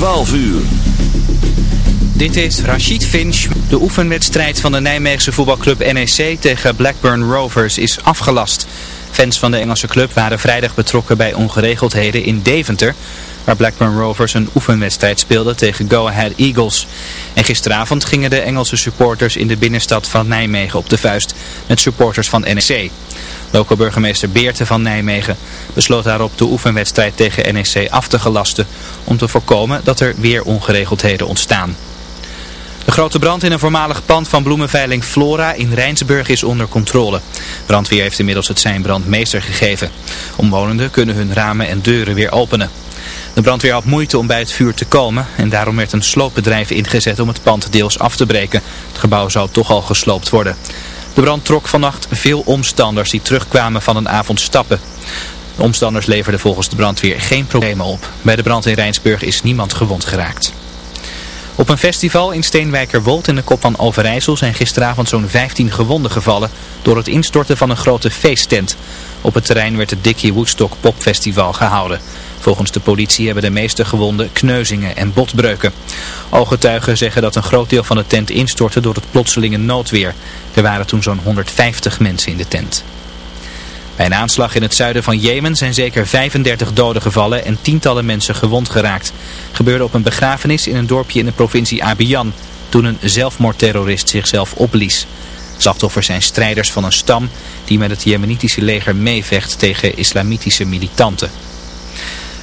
12 uur. Dit is Rachid Finch. De oefenwedstrijd van de Nijmeegse voetbalclub NEC tegen Blackburn Rovers is afgelast. Fans van de Engelse club waren vrijdag betrokken bij ongeregeldheden in Deventer... waar Blackburn Rovers een oefenwedstrijd speelde tegen Go Ahead Eagles. En gisteravond gingen de Engelse supporters in de binnenstad van Nijmegen op de vuist met supporters van NEC. Lokale burgemeester Beerte van Nijmegen besloot daarop de oefenwedstrijd tegen NEC af te gelasten om te voorkomen dat er weer ongeregeldheden ontstaan. De grote brand in een voormalig pand van bloemenveiling Flora in Rijnsburg is onder controle. Brandweer heeft inmiddels het zijn brandmeester gegeven. Omwonenden kunnen hun ramen en deuren weer openen. De brandweer had moeite om bij het vuur te komen en daarom werd een sloopbedrijf ingezet om het pand deels af te breken. Het gebouw zou toch al gesloopt worden. De brand trok vannacht veel omstanders die terugkwamen van een avond stappen. De omstanders leverden volgens de brandweer geen problemen op. Bij de brand in Rijnsburg is niemand gewond geraakt. Op een festival in Steenwijkerwold in de kop van Overijssel zijn gisteravond zo'n 15 gewonden gevallen door het instorten van een grote feesttent. Op het terrein werd het Dickie Woodstock Popfestival gehouden. Volgens de politie hebben de meeste gewonden kneuzingen en botbreuken. Ooggetuigen zeggen dat een groot deel van de tent instortte door het plotselinge noodweer. Er waren toen zo'n 150 mensen in de tent. Bij een aanslag in het zuiden van Jemen zijn zeker 35 doden gevallen en tientallen mensen gewond geraakt. Gebeurde op een begrafenis in een dorpje in de provincie Abiyan, toen een zelfmoordterrorist zichzelf opblies. Slachtoffers zijn strijders van een stam die met het Jemenitische leger meevecht tegen islamitische militanten.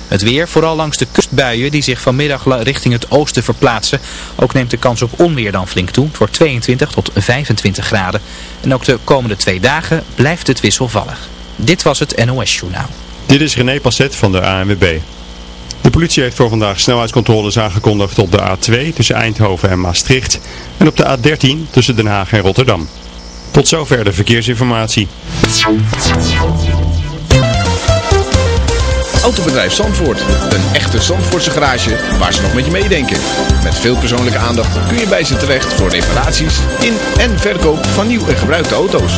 Het weer, vooral langs de kustbuien die zich vanmiddag richting het oosten verplaatsen. Ook neemt de kans op onweer dan flink toe. Het wordt 22 tot 25 graden. En ook de komende twee dagen blijft het wisselvallig. Dit was het NOS Journaal. Dit is René Passet van de ANWB. De politie heeft voor vandaag snelheidscontroles aangekondigd op de A2 tussen Eindhoven en Maastricht. En op de A13 tussen Den Haag en Rotterdam. Tot zover de verkeersinformatie. Autobedrijf Zandvoort. Een echte Zandvoortse garage waar ze nog met je meedenken. Met veel persoonlijke aandacht kun je bij ze terecht voor reparaties in en verkoop van nieuw en gebruikte auto's.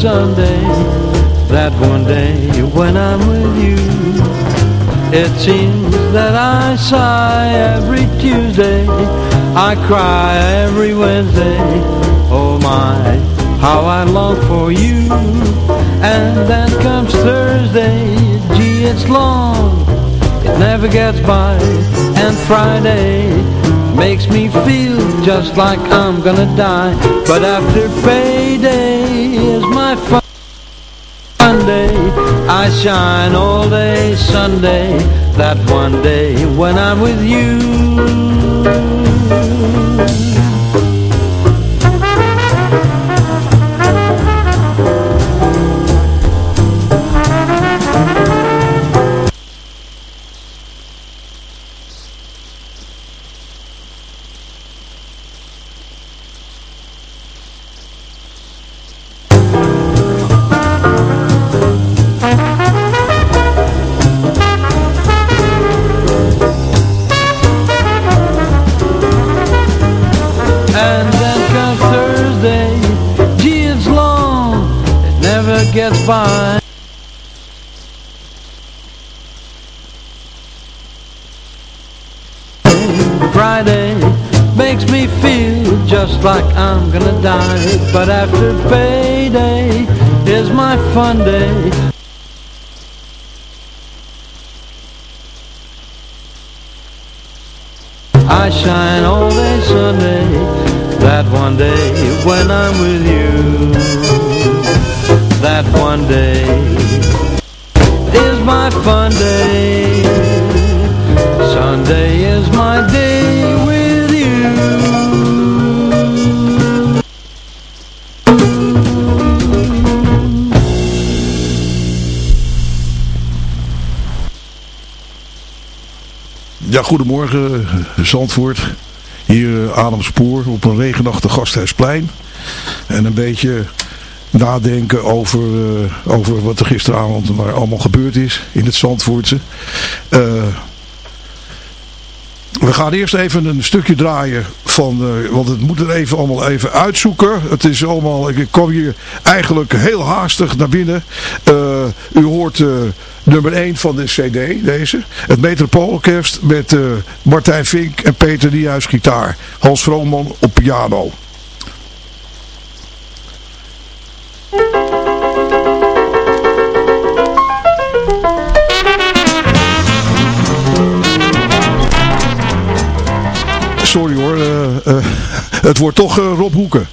Sunday That one day when I'm with you. It seems that I sigh every Tuesday. I cry every Wednesday. Oh my, how I long for you. And then comes Thursday. Gee, it's long. It never gets by. And Friday Makes me feel just like I'm gonna die. But after payday my fun day I shine all day Sunday. That one day when I'm with you Friday makes me feel just like I'm gonna die. But after payday is my fun day. I shine all day Sunday, that one day when I'm with you. That one day is my fun day. Ja, goedemorgen Zandvoort. Hier eh, Adam Spoor op een regenachtig gasthuisplein. En een beetje nadenken over, eh, over wat er gisteravond maar allemaal gebeurd is in het Zandvoortse. Eh, we gaan eerst even een stukje draaien van, eh, want het moet er even allemaal even uitzoeken. Het is allemaal, ik kwam hier eigenlijk heel haastig naar binnen. Eh, u hoort eh, nummer 1 van de cd, deze. Het Metropoolorkest met Martijn Vink en Peter Niehuis gitaar. Hans Vrooman op piano. Sorry hoor, eh, eh, het wordt toch eh, Rob Hoeken.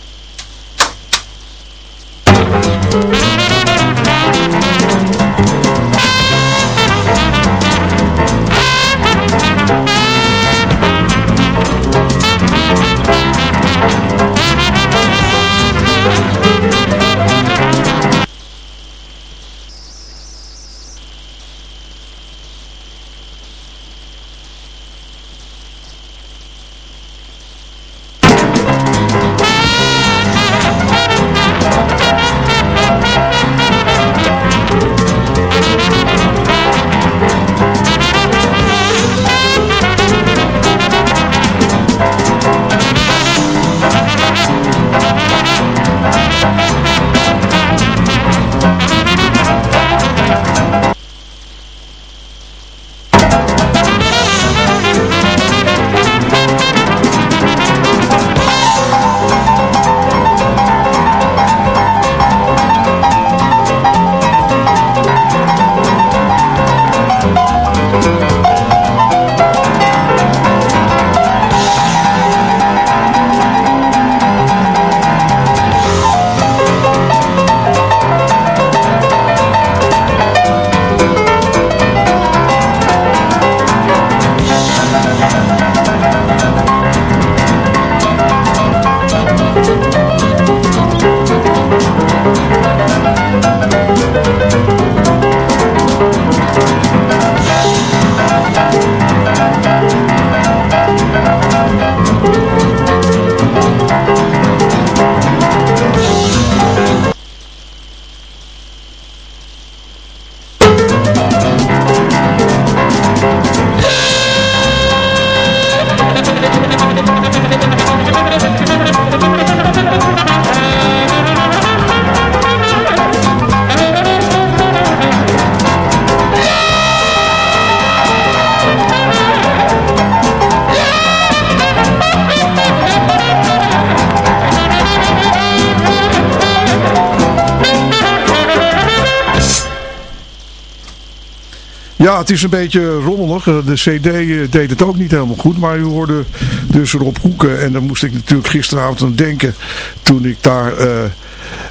Ja, het is een beetje rommelig. Eh, De cd eh, deed het ook niet helemaal goed. Maar u hoorde dus Rob Hoeken. En daar moest ik natuurlijk gisteravond aan denken. Toen ik daar... eh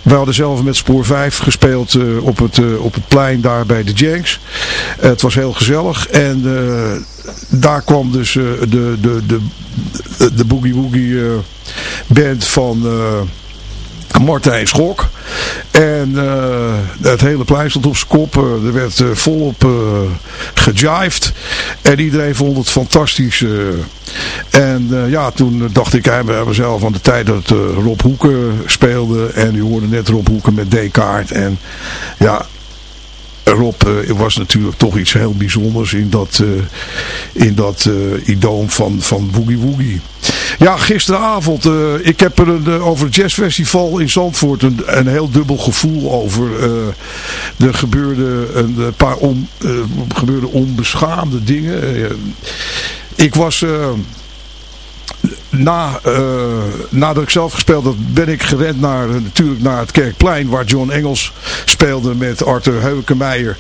we hadden zelf met Spoor 5 gespeeld op, het, op het plein daar bij de Janks. Het was heel gezellig. En daar kwam dus eh, de, de, de, de Boogie Woogie band van... Martijn Schok. En eh, het hele plein stond op zijn kop. Eh, er werd eh, volop gejived. En iedereen vond het fantastisch. en ja, toen dacht ik bij mezelf aan de tijd dat Rob Hoeken speelde. En u hoorde net Rob Hoeken met D-kaart. En ja, Rob eh, was natuurlijk toch iets heel bijzonders in dat, eh, in dat eh, idoom van, van Boogie Woogie. Ja, gisteravond. ik heb er een, over het jazzfestival in Zandvoort een, een heel dubbel gevoel over. er gebeurde een paar gebeurde onbeschaamde dingen. Ik was... na, eh, nadat ik zelf gespeeld had, ben ik gerend naar, natuurlijk naar het Kerkplein, waar John Engels speelde met Arthur Heukemeijer,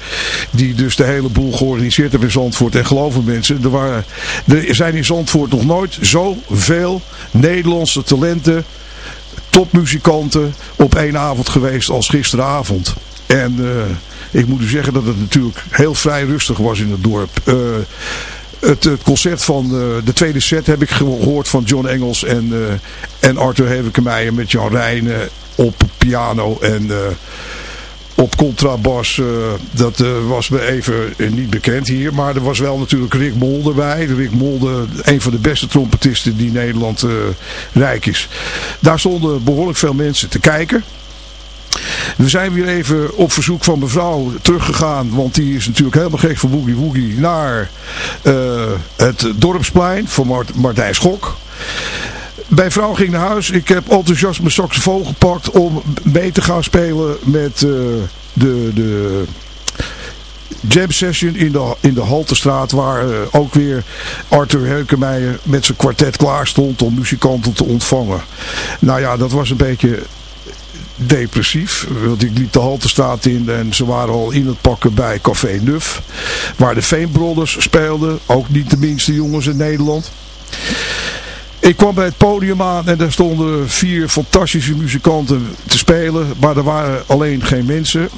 die dus de hele boel georganiseerd heeft in Zandvoort. En geloven mensen, er, waren, er zijn in Zandvoort nog nooit zoveel Nederlandse talenten, topmuzikanten op één avond geweest als gisteravond. En eh, ik moet u zeggen dat het natuurlijk heel vrij rustig was in het dorp. Eh, het, het concert van eh, de tweede set heb ik gehoord van John Engels en, eh, en Arthur Hevekemeijer met Jan Rijnen op piano en eh, op contrabas. dat was me even niet bekend hier. Maar er was wel natuurlijk Rick Mol erbij. Rick Mol, een van de beste trompetisten die Nederland rijk is. Daar stonden behoorlijk veel mensen te kijken. We zijn weer even op verzoek van mevrouw teruggegaan. Want die is natuurlijk helemaal gek van Woogie Woogie. Naar eh, het dorpsplein van Mart Martijn Schok. Mijn vrouw ging naar huis. Ik heb enthousiast mijn saxofoon gepakt om mee te gaan spelen met eh, de, de jam session in de, in de Haltestraat. Waar eh, ook weer Arthur Heukemeijer met zijn kwartet klaar stond om muzikanten te ontvangen. Nou ja, dat was een beetje depressief. Want ik liep de Haltestraat in en ze waren al in het pakken bij Café Nuf. Waar de Veen Brothers speelden. Ook niet de minste jongens in Nederland. Ik kwam bij het podium aan en daar stonden vier fantastische muzikanten te spelen. Maar er waren alleen geen mensen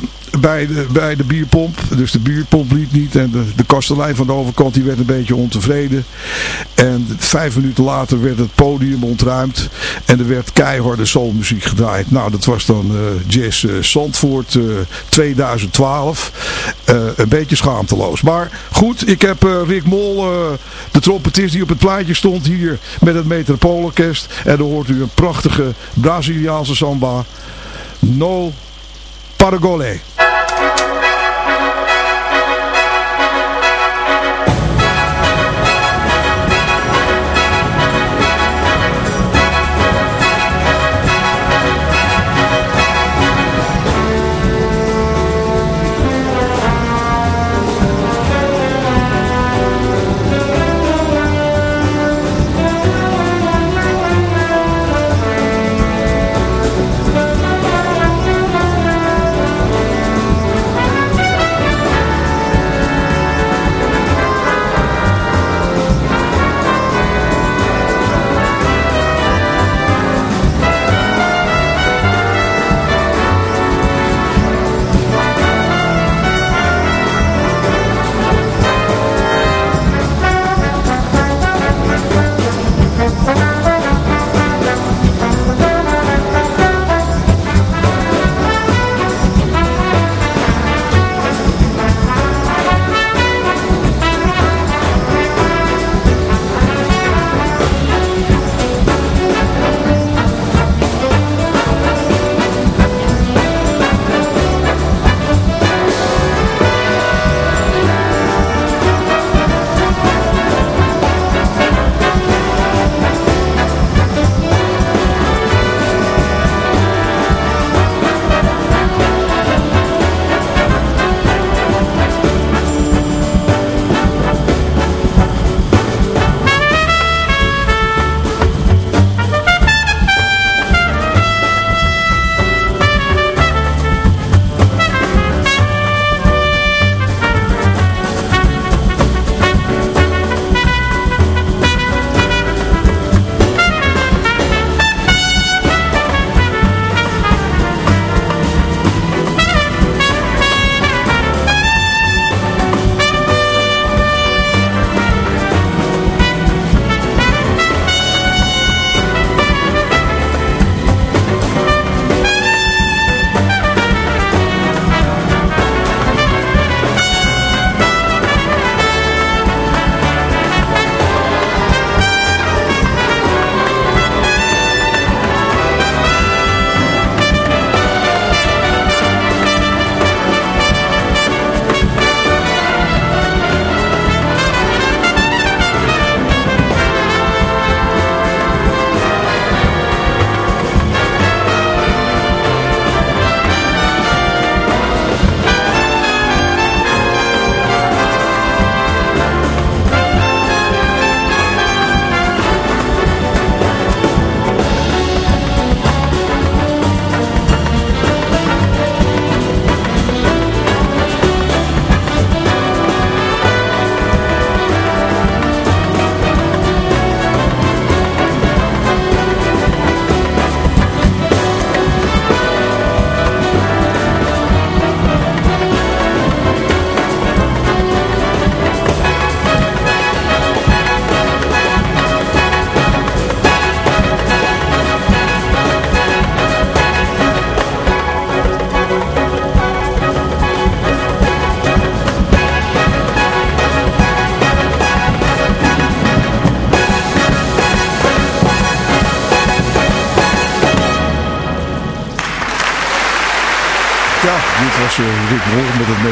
bij de, bij de bierpomp. Dus de bierpomp liep niet. En de, de kastelein van de overkant die werd een beetje ontevreden. En vijf minuten later werd het podium ontruimd. En er werd keiharde soulmuziek gedraaid. Nou, dat was dan eh, Jazz eh, Zandvoort eh, 2012. Eh, een beetje schaamteloos. Maar goed, ik heb Rick Mol, de trompetist die op het plaatje stond hier met het Metropoolorkest. En dan hoort u een prachtige Braziliaanse samba. No Paragole.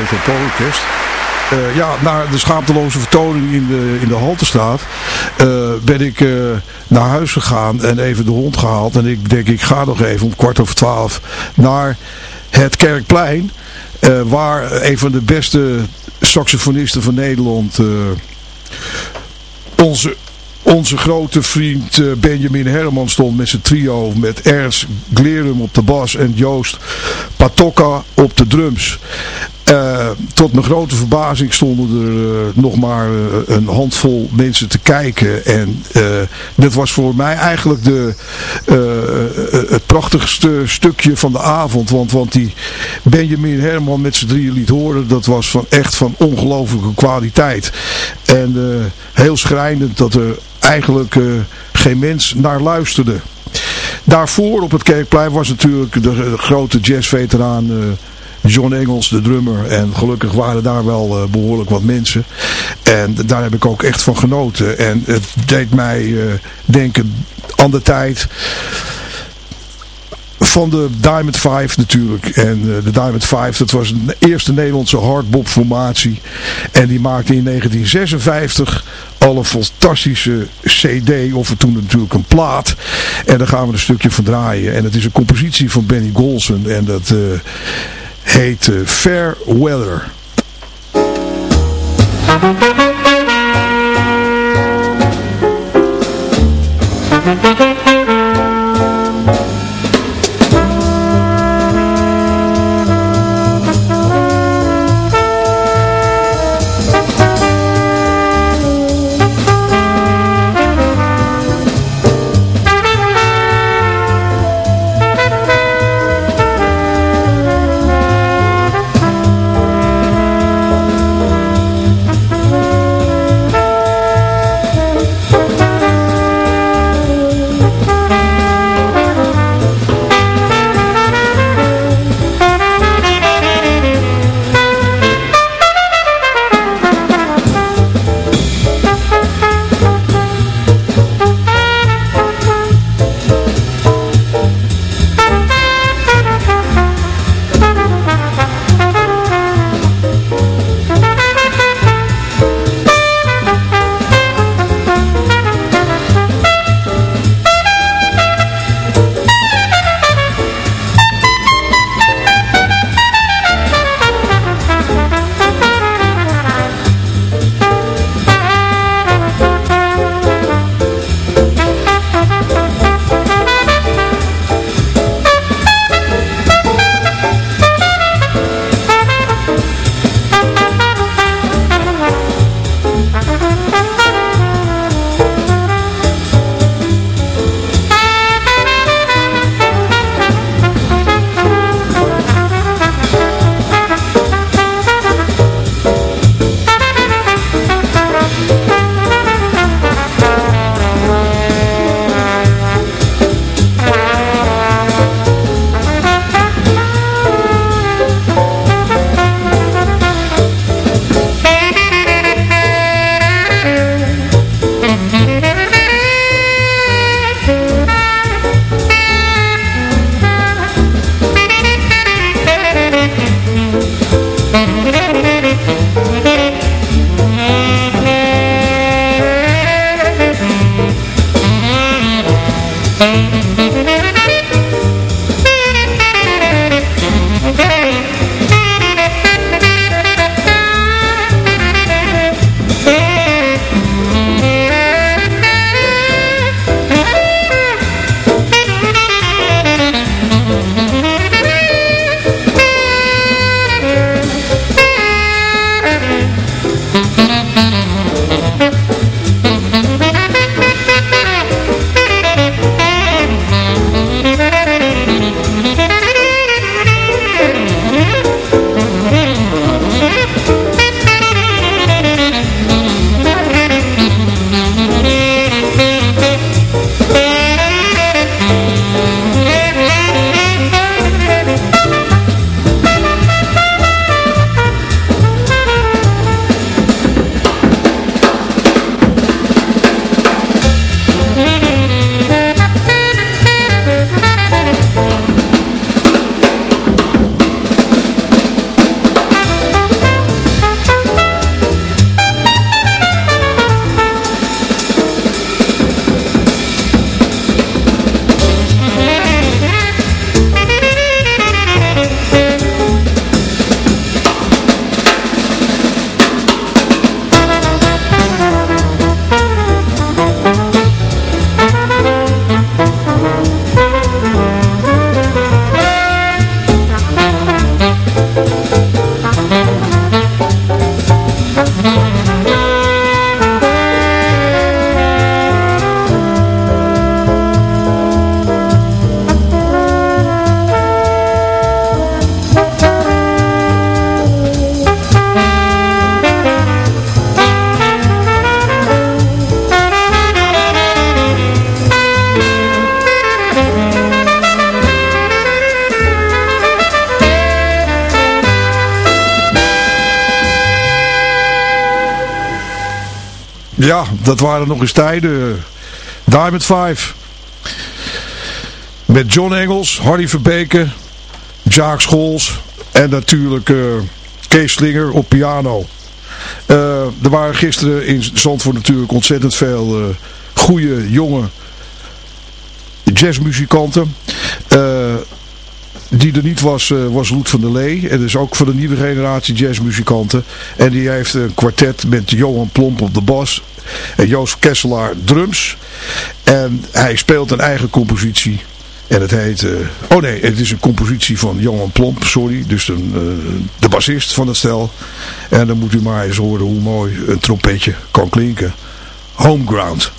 Het Metropoolorkest. Uh, ja, naar de schaamteloze vertoning in de, in de Haltestraat uh, ben ik uh, naar huis gegaan en even de hond gehaald. En ik denk, ik ga nog even om kwart over twaalf naar het Kerkplein. waar een van de beste saxofonisten van Nederland, onze onze grote vriend uh, Benjamin Herman stond met zijn trio met Ernst Glerum op de bas en Joost Patokka op de drums. Uh, tot mijn grote verbazing stonden er uh, nog maar een handvol mensen te kijken. En dit was voor mij eigenlijk de, het prachtigste stukje van de avond. Want, want die Benjamin Herman met z'n drieën liet horen, dat was van echt van ongelofelijke kwaliteit. En heel schrijnend dat er eigenlijk uh, geen mens naar luisterde. Daarvoor op het Kerkplein was natuurlijk de, de grote jazzveteraan uh, John Engels, de drummer. En gelukkig waren daar wel behoorlijk wat mensen. En daar heb ik ook echt van genoten. En het deed mij denken aan de tijd van de Diamond 5 natuurlijk. En eh, de Diamond 5, dat was de eerste Nederlandse hardbop formatie. En die maakte in 1956 al een fantastische cd, of toen natuurlijk een plaat. En daar gaan we een stukje van draaien. En het is een compositie van Benny Golson. En dat eh, heet eh, Fair Weather. Ja, dat waren nog eens tijden. Diamond 5. Met John Engels, Harry Verbeke, Jaak Schols en natuurlijk uh, Kees Slinger op piano. Uh, er waren gisteren in Zandvoort natuurlijk ontzettend veel uh, goede, jonge jazzmuzikanten. Die er niet was, was Loet van der Lee. En dus ook voor de nieuwe generatie jazzmuzikanten. En die heeft een kwartet met Johan Plomp op de bas. En Joost Kesselaar drums. En hij speelt een eigen compositie. En het heet... Uh, oh nee, het is een compositie van Johan Plomp, sorry. Dus uh, de bassist van het stel. En dan moet u maar eens horen hoe mooi een trompetje kan klinken. Homeground.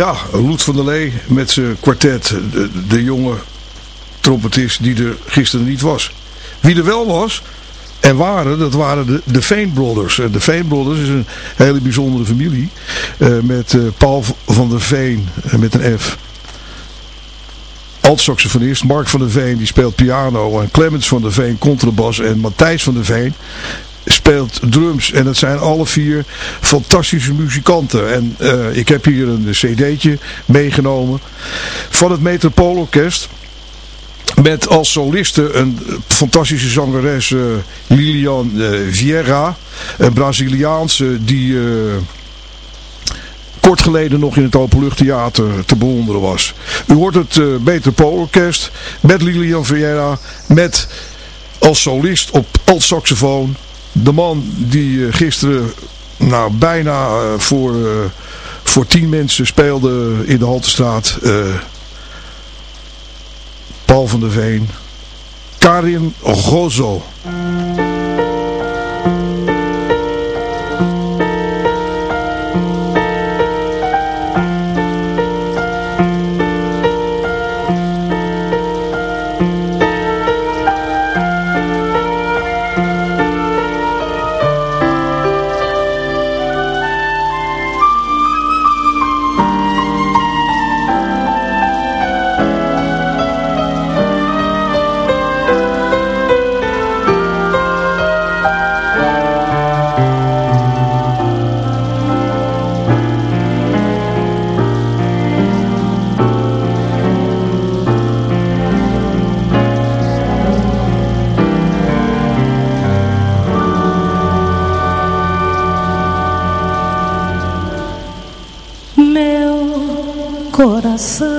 Ja, Loet van der Lee met zijn kwartet. De, jonge trompetist die er gisteren niet was. Wie er wel was en waren, dat waren de, de Veen Brothers. De Veen Brothers is een hele bijzondere familie. eh, met eh, Paul van der Veen, eh, met een F. Alt-saxofonist. Mark van der Veen, die speelt piano. En Clemens van der Veen, contrabas. En Matthijs van der Veen speelt drums. En dat zijn alle vier fantastische muzikanten. En eh, ik heb hier een cd'tje meegenomen van het Metropoolorkest. Met als soliste een fantastische zangeres eh, Lilian eh, Vieira. Een Braziliaanse die kort geleden nog in het Openluchttheater te bewonderen was. U hoort het uh, Metropoolorkest met Lilian Vieira. Met als solist op alt-saxofoon. De man die eh, gisteren nou, bijna eh, voor, eh, voor tien mensen speelde in de Haltestraat. Paul van der Veen. Karin Gozo. graça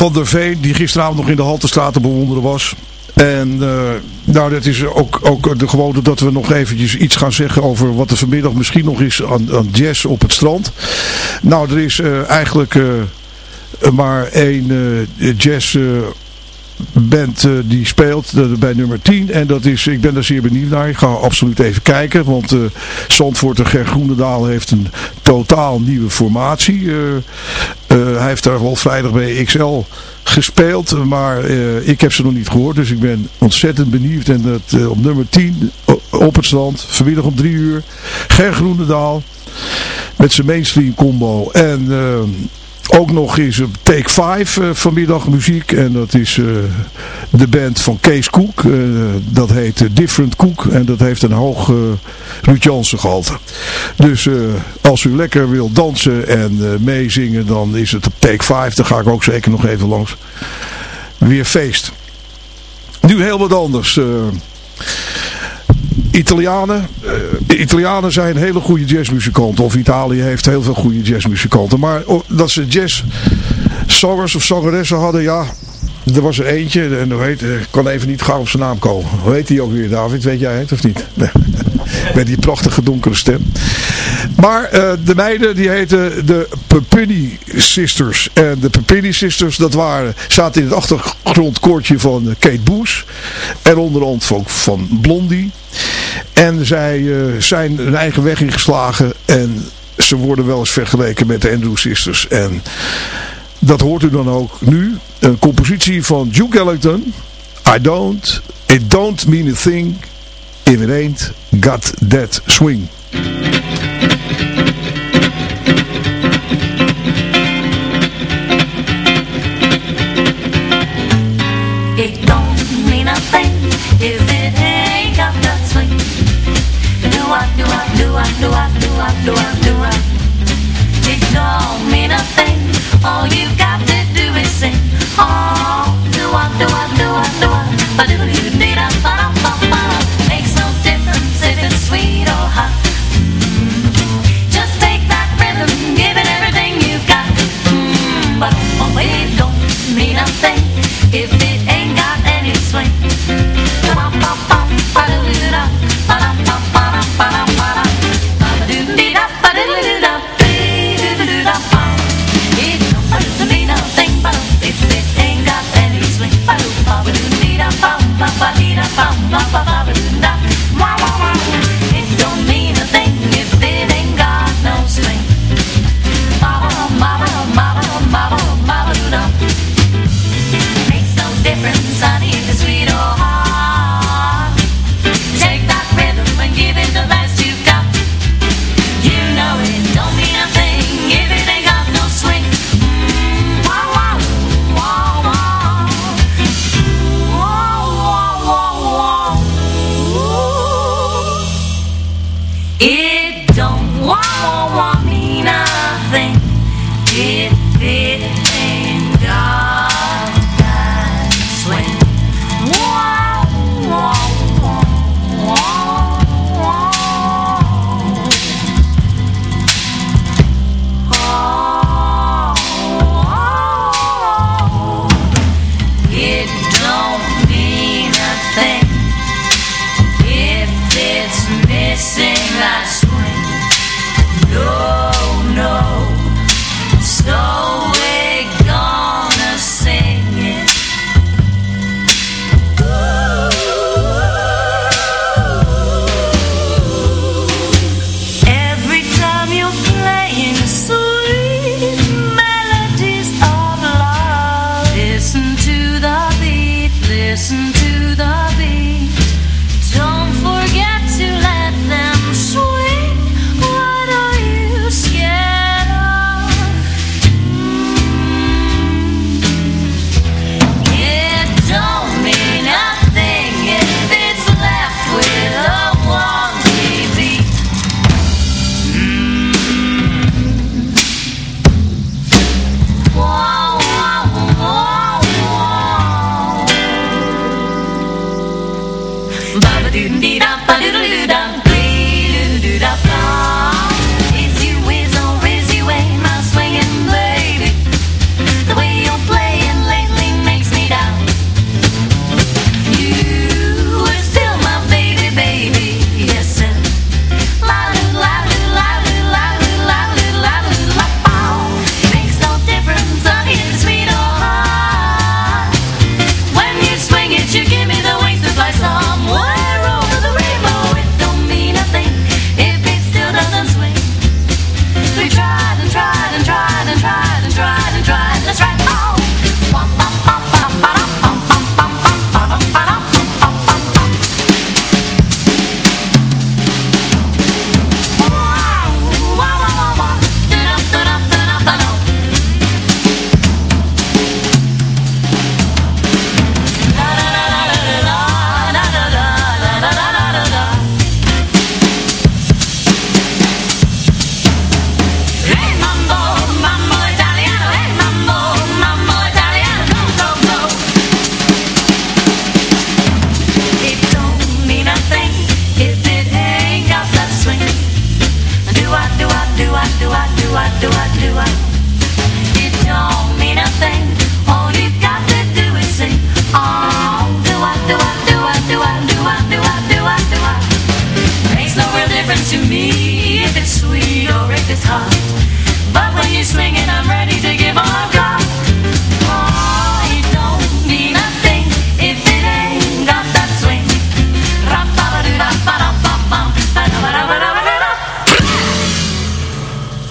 van der Veen, die gisteravond nog in de Haltestraat te bewonderen was. En eh, nou, dat is ook, ook de gewoonte dat we nog eventjes iets gaan zeggen over wat er vanmiddag misschien nog is aan, aan jazz op het strand. Nou, er is eh, eigenlijk eh, maar één jazz... band die speelt bij nummer 10. En dat is, ik ben daar zeer benieuwd naar. Ik ga absoluut even kijken. Want eh Zandvoort en Ger Groenendaal heeft een totaal nieuwe formatie. Eh, hij heeft daar wel vrijdag bij XL gespeeld. Maar eh, ik heb ze nog niet gehoord. Dus ik ben ontzettend benieuwd. En dat eh, op nummer 10 o- op het strand. Vanmiddag om 3 uur. Ger Groenendaal. Met zijn mainstream combo. En... ook nog is op Take 5 eh, vanmiddag muziek. En dat is eh, de band van Kees Koek. Eh, dat heet Different Koek. En dat heeft een hoog uh, Ruud Jansen gehalte. Dus als u lekker wil dansen en meezingen. Dan is het op Take 5. Daar ga ik ook zeker nog even langs. Weer feest. Nu heel wat anders. Eh Italianen. eh, de Italianen zijn hele goede jazzmuzikanten. Of Italië heeft heel veel goede jazzmuzikanten. Maar oh, dat ze jazzzangers of zangeressen hadden, ja. Er was er eentje, en hoe heet, ik kan even niet gauw op zijn naam komen. Hoe heet die ook weer, David? Weet jij het of niet? Met die prachtige donkere stem. Maar eh, de meiden die heten de Pepini Sisters. En de Pepini Sisters, dat waren, zaten in het achtergrondkoortje van Kate Boes. En onderhand van, van Blondie. En zij eh, zijn hun eigen weg ingeslagen. En ze worden wel eens vergeleken met de Andrew Sisters. En dat hoort u dan ook nu. Een compositie van Duke Ellington. I don't, it don't mean a thing if it ain't got that swing. ba.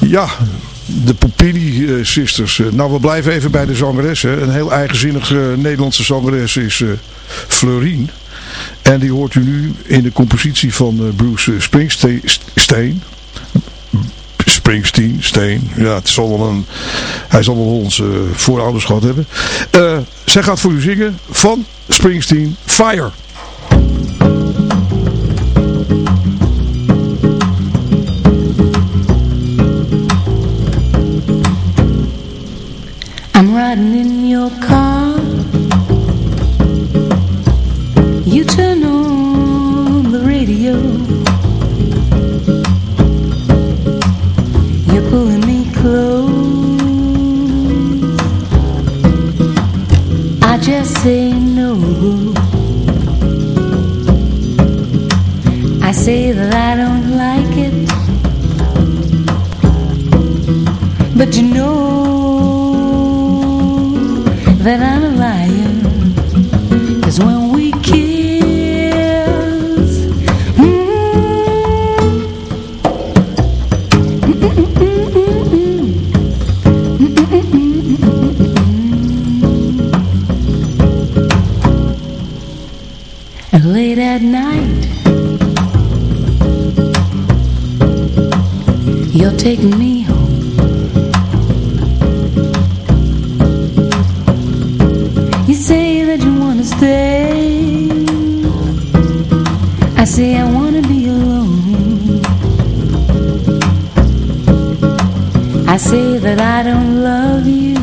ja, de Pupini eh, Sisters. Eh, nou, we blijven even bij de zangeressen. Een heel eigenzinnige eh, Nederlandse zangeres is Florien. En die hoort u nu in de compositie van Bruce Springsteen. Springsteen, Steen. Ja, het zal wel een, hij zal wel onze voorouders gehad hebben. Uh, zij gaat voor u zingen van Springsteen Fire. riding in your car. You turn on the radio. You're pulling me close. I just say no. I say that I don't like it. But you know say that I don't love you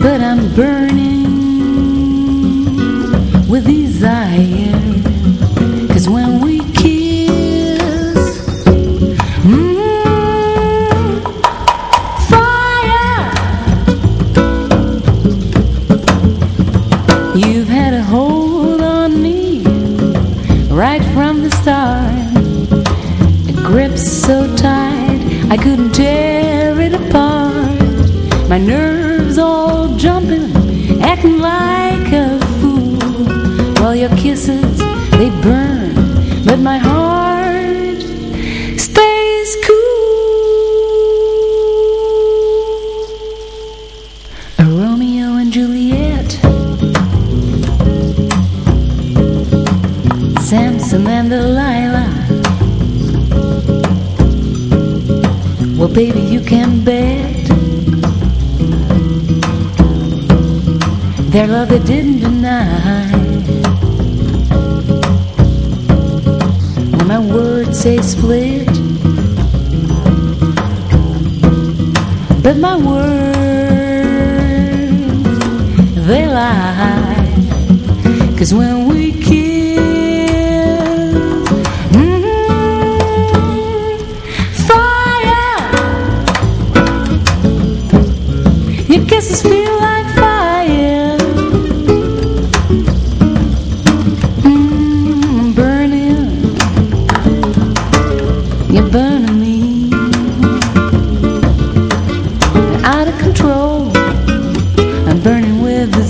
But I'm burning with desire. my nerves all jumping, acting like a fool. While well, your kisses, they burn, but my heart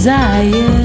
desire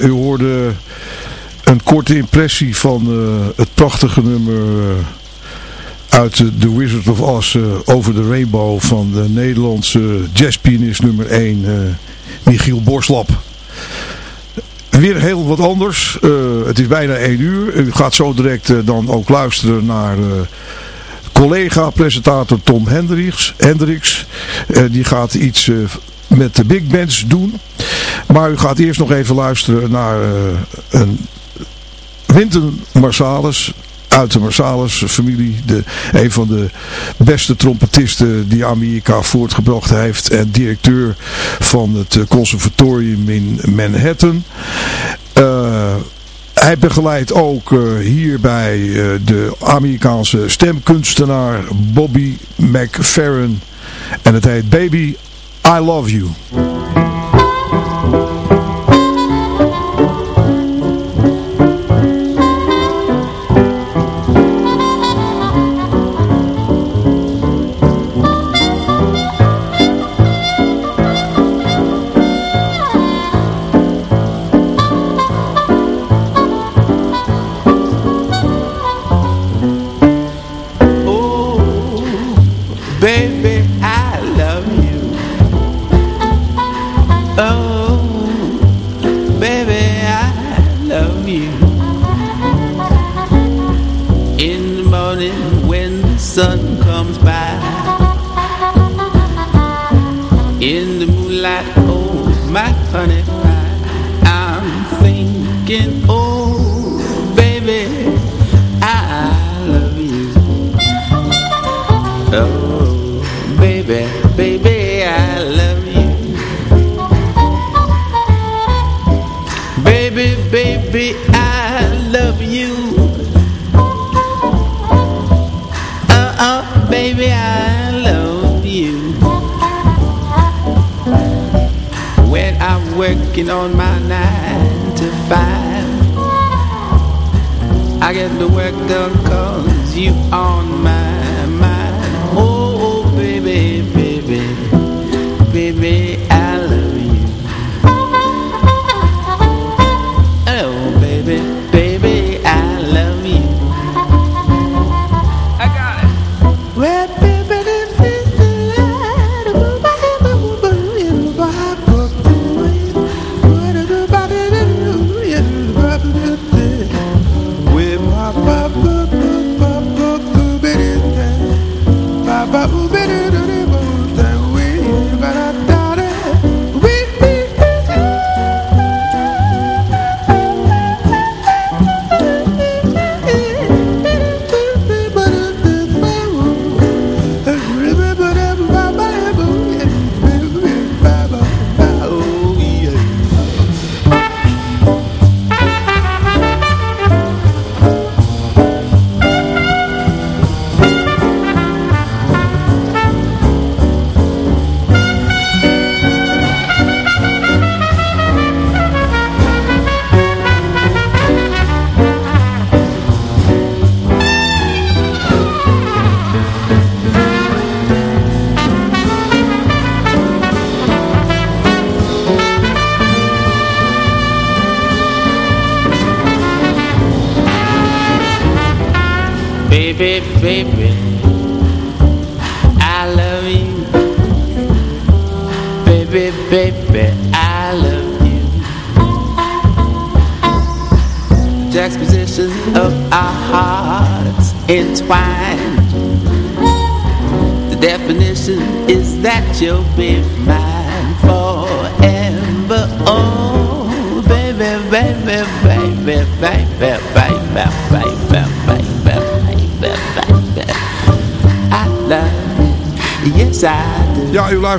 u hoorde een korte impressie van eh, het prachtige nummer eh, uit The Wizard of Oz eh, over de rainbow van de Nederlandse jazzpianist nummer 1 Michiel Borslap. Weer heel wat anders. het is bijna 1 uur. U gaat zo direct dan ook luisteren naar collega-presentator Tom Hendricks. Hendricks die gaat iets met de big bands doen. Maar u gaat eerst nog even luisteren naar eh, een Winton Marsalis uit de Marsalis familie. De, een van de beste trompetisten die Amerika voortgebracht heeft. En directeur van het eh, conservatorium in Manhattan. Eh, hij begeleidt ook hierbij de Amerikaanse stemkunstenaar Bobby McFerrin. En het heet Baby, I Love You.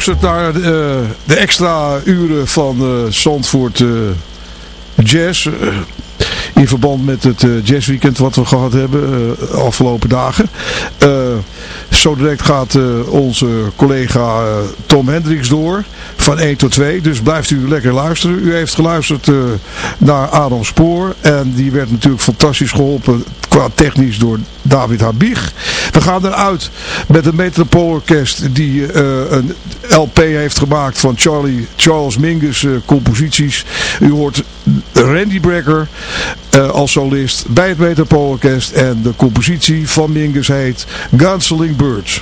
Luistert naar eh, de extra uren van eh Zandvoort eh, Jazz. in verband met het jazzweekend wat we gehad hebben eh, afgelopen dagen. Zo direct gaat onze collega Tom Hendricks door. Van 1 tot 2. Dus blijft u lekker luisteren. U heeft geluisterd naar Adam Spoor. En die werd natuurlijk fantastisch geholpen qua technisch door David Habig. We gaan eruit met een Metropoolorkest die eh, een LP heeft gemaakt van Charlie, Charles Mingus eh, composities. U hoort Randy Brecker eh, als solist bij het Metropoolorkest en de compositie van Mingus heet Gunsling Birds.